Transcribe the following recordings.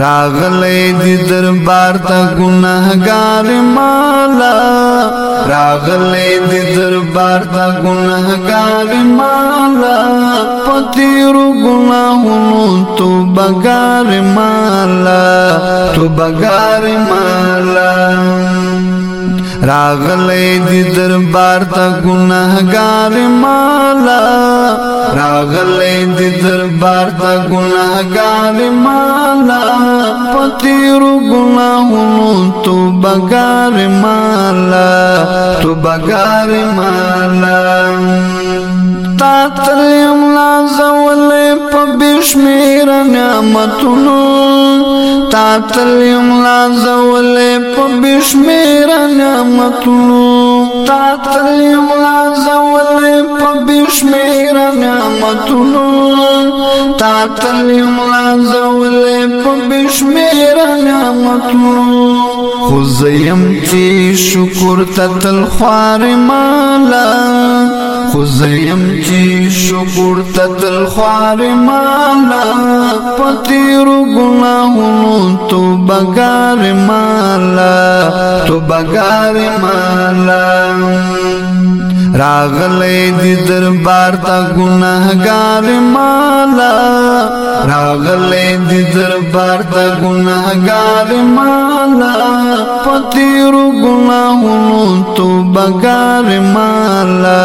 راغلی دی دربار تا گناہگار مالا راغلی دی دربار تا گناہگار مالا پتیرو گناہنو تو بگار مالا تو بگار مالا راغلی دی دربار تا گناہگار مالا راغلی دی دربار تا گناہگار مالا پتیرو گناہونو تو بگار مالا تو بگار مالا تا تریم لازولی پا بشمیر نعمتونو تا تلیم لازولی پا بشمیرن مطلوب تا تلیم لازولی پا بشمیرن مطلوب تا تلیم لازولی پا بشمیرن مطلوب خوزیم تی شکر تتل خوار مالا خزیم چی شکر تتل خوار مالا پتیر گناہنو تو بگار مالا تو بگار مالا راغلی دی دربار تا گناہگار مالا راغلی دی دربار تا گناہگار مالا پتیرو گناہنو تو بگار مالا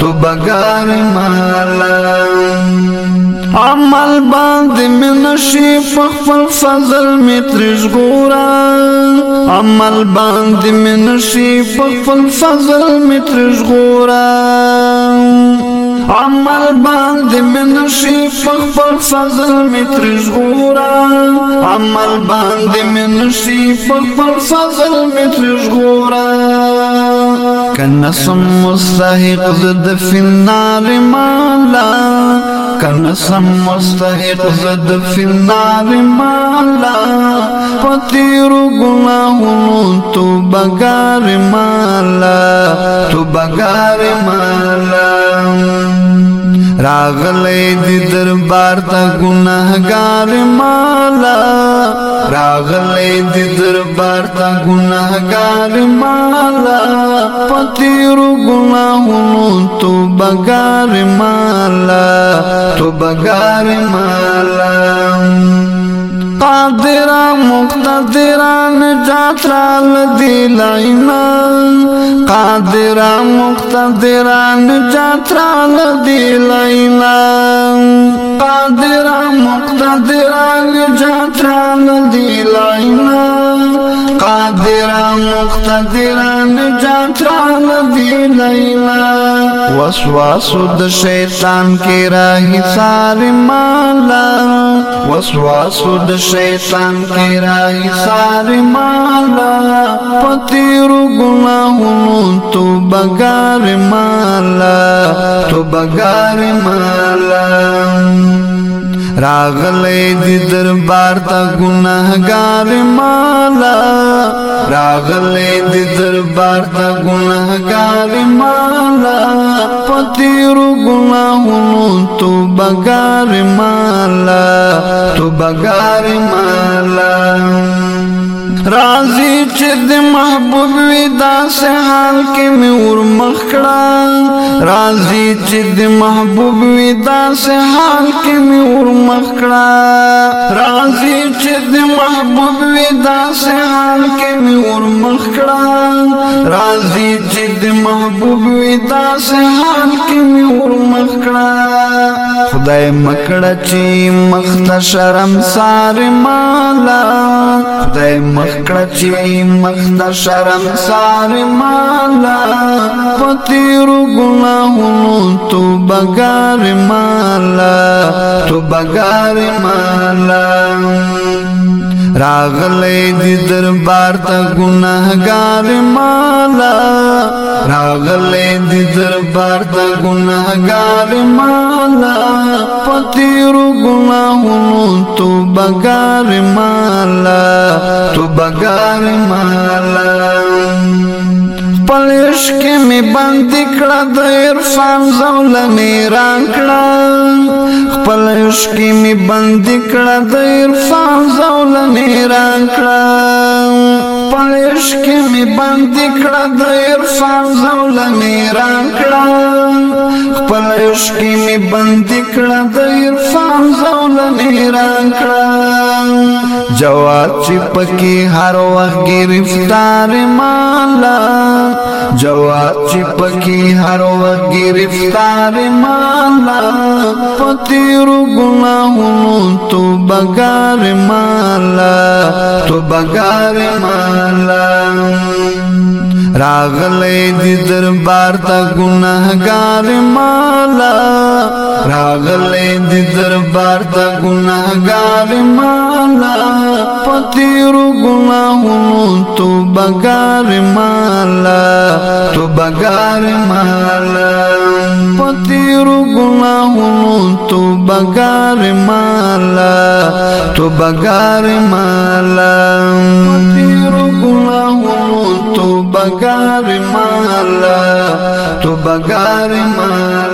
تو بگار مالا عمل باندې من شي خپل فضل می ترز ګورا عمل باندې من شي خپل فضل می ترز ګورا عمل باندې من شي خپل فضل می ترز ګورا عمل باندې من شي خپل فضل می ترز ګورا کنسم مستحق ضد فی النار مالا کنسم مستحق زد فی النار مالا پتیر گناہوں تو بگار مالا تو بگار مالا रागले दरबार ता गुनाहगार माला रागले दरबार ता गुनाहगार माला गुना गुनाहुनु तो बगार माला तो बगार माला कादेरा मुक्ता देरा ने जात्रा लदीलाइना कादेरा मुक्ता देरा ने जात्राल लदीला لیلا وسواس د شیطان کی راہی ساری مالا وسواس د شیطان کی راہی ساری مالا پتیرو گناہوں تو بگار مالا تو بگار مالا راغلی دی دربار تا گناہگار مالا راغلی دی دربار تا گناہگار مالا پتیرو گناہونو تو بگار مالا تو بگار مالا رازی چې د محبوب وی داسې حال کې مې ور مخ کړه رازی چې د محبوب وی داسې حال کې مې ور مخ کړه رازی چې د محبوب وی داسې حال کې مې ور مخ کړه راضی چې د محبوب وي داسې حال کې مې ور مخ کړه خدای مکړه چې مخ ته شرم سار مالا خدای مکړه چې مخ ته شرم سار مالا پتیرو ګناهونو تو بګار مالا تو بګار مالا راغلی دی دربار تا گناہگار مالا راغلی دی دربار تا گناہگار مالا پتیرو گناہونو تو بگار مالا تو بگار مالا عشق می بند کړه د عرفان زول می ران کړه خپل عشق می بند کړه د عرفان زول می ران کړه خپل عشق می بند کړه د عرفان زول می ران کړه خپل عشق می بند کړه د عرفان زول می ران کړه जवाब चिपकी हर वक्त गिरफ्तार माला जवाब चिपकी हर वक्त गिरफ्तार माला पतिरु गुनाहों तो बगार माला तो बगार माला راغلی دی دربار تا گناہگار مالا راغلی دی دربار تا گناہگار مالا پتیرو گناہونو تو بگار مالا تو بگار مالا پتیرو گناہونو تو بگار مالا تو بگار مالا بګار مالا تو بګار مالا